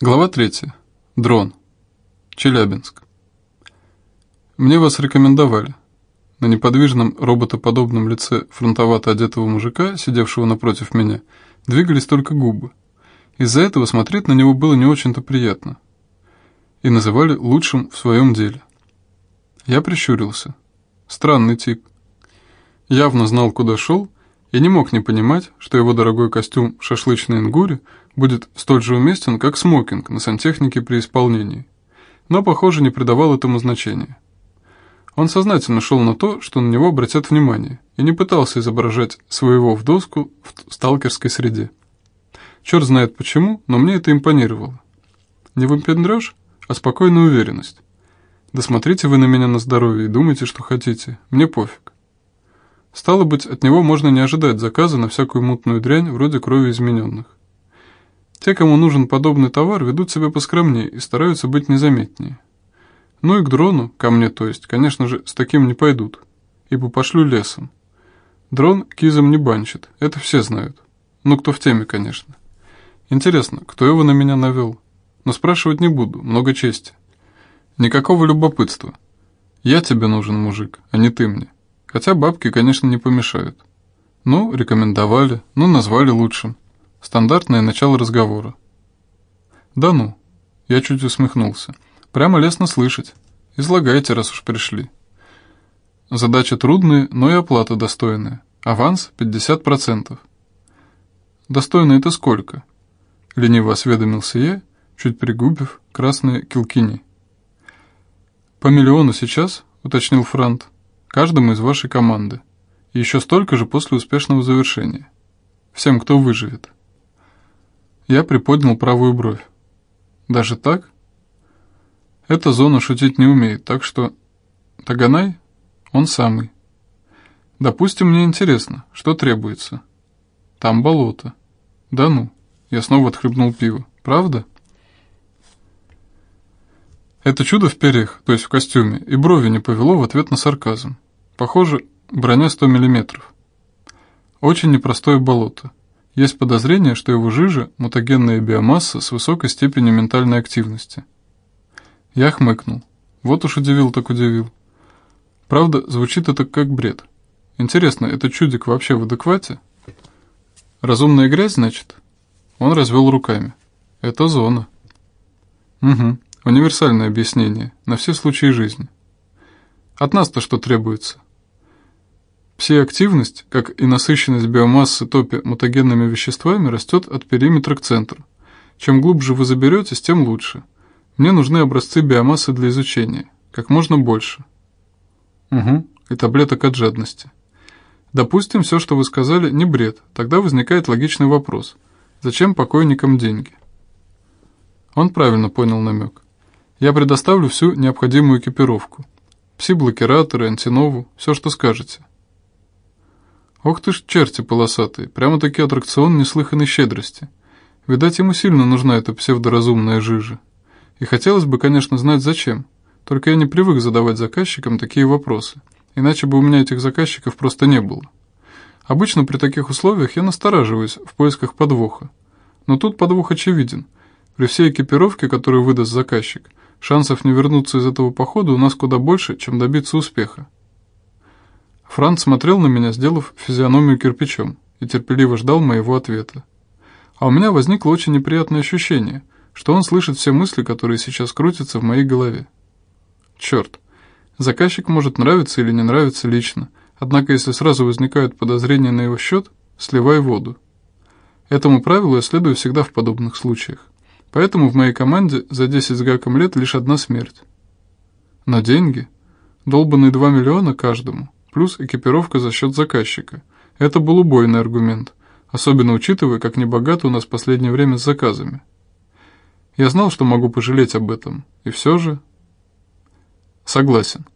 Глава 3. Дрон. Челябинск. Мне вас рекомендовали. На неподвижном роботоподобном лице фронтовато одетого мужика, сидевшего напротив меня, двигались только губы. Из-за этого смотреть на него было не очень-то приятно. И называли лучшим в своем деле. Я прищурился. Странный тип. Явно знал, куда шел, и не мог не понимать, что его дорогой костюм шашлычной ингури будет столь же уместен, как смокинг на сантехнике при исполнении, но, похоже, не придавал этому значения. Он сознательно шел на то, что на него обратят внимание, и не пытался изображать своего в доску в сталкерской среде. Черт знает почему, но мне это импонировало. Не выпендрешь, а спокойная уверенность. Да смотрите вы на меня на здоровье и думайте, что хотите, мне пофиг. Стало быть, от него можно не ожидать заказа на всякую мутную дрянь вроде крови измененных. Те, кому нужен подобный товар, ведут себя поскромнее и стараются быть незаметнее. Ну и к дрону, ко мне то есть, конечно же, с таким не пойдут, ибо пошлю лесом. Дрон кизом не банчит, это все знают. Ну, кто в теме, конечно. Интересно, кто его на меня навел? Но спрашивать не буду, много чести. Никакого любопытства. Я тебе нужен, мужик, а не ты мне. Хотя бабки, конечно, не помешают. Ну, рекомендовали, ну, назвали лучшим. Стандартное начало разговора. Да ну, я чуть усмехнулся. Прямо лестно слышать. Излагайте, раз уж пришли. Задача трудная, но и оплата достойная. Аванс 50%. Достойно это сколько? Лениво осведомился я, чуть пригубив красные килкини. По миллиону сейчас, уточнил Франт каждому из вашей команды. И еще столько же после успешного завершения. Всем, кто выживет. Я приподнял правую бровь. Даже так? Эта зона шутить не умеет, так что... Таганай? Он самый. Допустим, мне интересно, что требуется. Там болото. Да ну. Я снова отхлебнул пиво. Правда? Это чудо в перьях, то есть в костюме, и брови не повело в ответ на сарказм. Похоже, броня 100 мм. Очень непростое болото. Есть подозрение, что его жижа – мутагенная биомасса с высокой степенью ментальной активности. Я хмыкнул. Вот уж удивил так удивил. Правда, звучит это как бред. Интересно, это чудик вообще в адеквате? Разумная грязь, значит? Он развел руками. Это зона. Угу, универсальное объяснение, на все случаи жизни. От нас-то что требуется? Пси-активность, как и насыщенность биомассы топи мутагенными веществами, растет от периметра к центру. Чем глубже вы заберетесь, тем лучше. Мне нужны образцы биомассы для изучения. Как можно больше. Угу, и таблеток от жадности. Допустим, все, что вы сказали, не бред. Тогда возникает логичный вопрос. Зачем покойникам деньги? Он правильно понял намек. Я предоставлю всю необходимую экипировку. Пси-блокираторы, антинову, все, что скажете. Ох ты ж черти полосатые, прямо-таки аттракцион неслыханной щедрости. Видать, ему сильно нужна эта псевдоразумная жижа. И хотелось бы, конечно, знать зачем. Только я не привык задавать заказчикам такие вопросы, иначе бы у меня этих заказчиков просто не было. Обычно при таких условиях я настораживаюсь в поисках подвоха. Но тут подвох очевиден. При всей экипировке, которую выдаст заказчик, шансов не вернуться из этого похода у нас куда больше, чем добиться успеха. Франц смотрел на меня, сделав физиономию кирпичом, и терпеливо ждал моего ответа. А у меня возникло очень неприятное ощущение, что он слышит все мысли, которые сейчас крутятся в моей голове. Черт, заказчик может нравиться или не нравиться лично, однако если сразу возникают подозрения на его счет, сливай воду. Этому правилу я следую всегда в подобных случаях. Поэтому в моей команде за 10 с гаком лет лишь одна смерть. На деньги? Долбанные 2 миллиона каждому плюс экипировка за счет заказчика. Это был убойный аргумент, особенно учитывая, как небогато у нас в последнее время с заказами. Я знал, что могу пожалеть об этом, и все же... Согласен.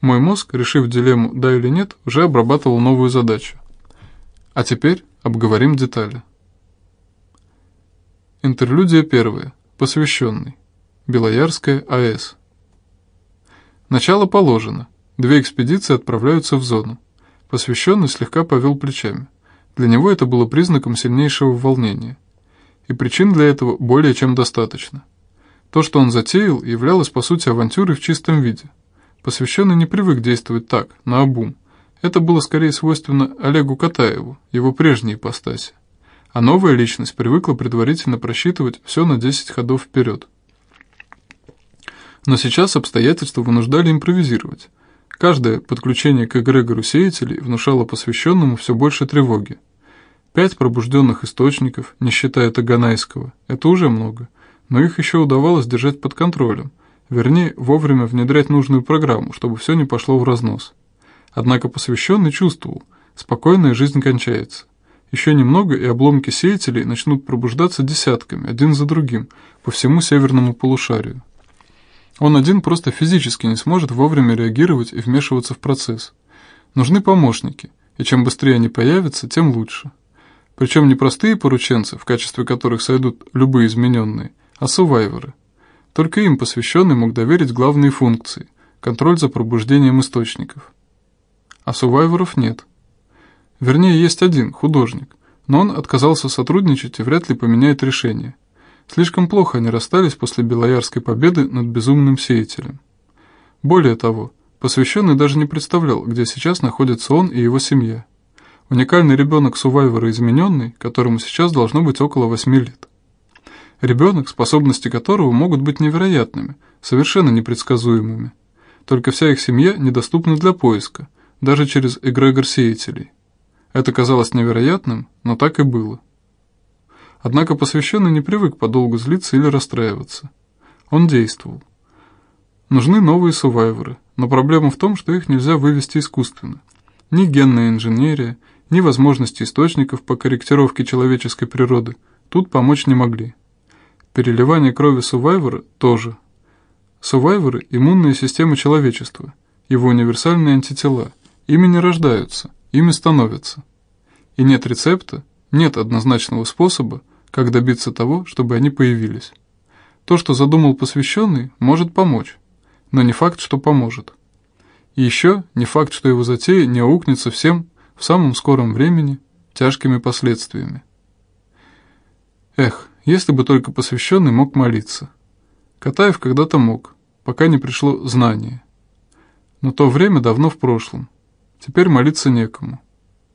Мой мозг, решив дилемму «да» или «нет», уже обрабатывал новую задачу. А теперь обговорим детали. Интерлюдия первая. Посвященный. Белоярская АЭС. Начало положено. Две экспедиции отправляются в зону. Посвященный слегка повел плечами. Для него это было признаком сильнейшего волнения. И причин для этого более чем достаточно. То, что он затеял, являлось по сути авантюрой в чистом виде. Посвященный не привык действовать так, наобум. Это было скорее свойственно Олегу Катаеву, его прежней ипостаси. А новая личность привыкла предварительно просчитывать все на 10 ходов вперед. Но сейчас обстоятельства вынуждали импровизировать. Каждое подключение к эгрегору сеятелей внушало посвященному все больше тревоги. Пять пробужденных источников, не считая Таганайского, это уже много, но их еще удавалось держать под контролем, вернее, вовремя внедрять нужную программу, чтобы все не пошло в разнос. Однако посвященный чувствовал, спокойная жизнь кончается. Еще немного, и обломки сеятелей начнут пробуждаться десятками, один за другим, по всему северному полушарию. Он один просто физически не сможет вовремя реагировать и вмешиваться в процесс. Нужны помощники, и чем быстрее они появятся, тем лучше. Причем не простые порученцы, в качестве которых сойдут любые измененные, а сувайверы. Только им посвященный мог доверить главные функции – контроль за пробуждением источников. А сувайверов нет. Вернее, есть один, художник, но он отказался сотрудничать и вряд ли поменяет решение. Слишком плохо они расстались после Белоярской победы над безумным сеятелем. Более того, посвященный даже не представлял, где сейчас находится он и его семья. Уникальный ребенок Сувайвера измененный, которому сейчас должно быть около 8 лет. Ребенок, способности которого могут быть невероятными, совершенно непредсказуемыми. Только вся их семья недоступна для поиска, даже через эгрегор сеятелей. Это казалось невероятным, но так и было. Однако посвященный не привык подолгу злиться или расстраиваться. Он действовал. Нужны новые сувайверы, но проблема в том, что их нельзя вывести искусственно. Ни генная инженерия, ни возможности источников по корректировке человеческой природы тут помочь не могли. Переливание крови Сувайвера тоже. Сувайверы – иммунная система человечества, его универсальные антитела. Ими не рождаются, ими становятся. И нет рецепта, нет однозначного способа, как добиться того, чтобы они появились. То, что задумал посвященный, может помочь, но не факт, что поможет. И еще не факт, что его затея не аукнется всем в самом скором времени тяжкими последствиями. Эх, если бы только посвященный мог молиться. Катаев когда-то мог, пока не пришло знание. Но то время давно в прошлом. Теперь молиться некому.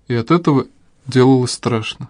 И от этого делалось страшно.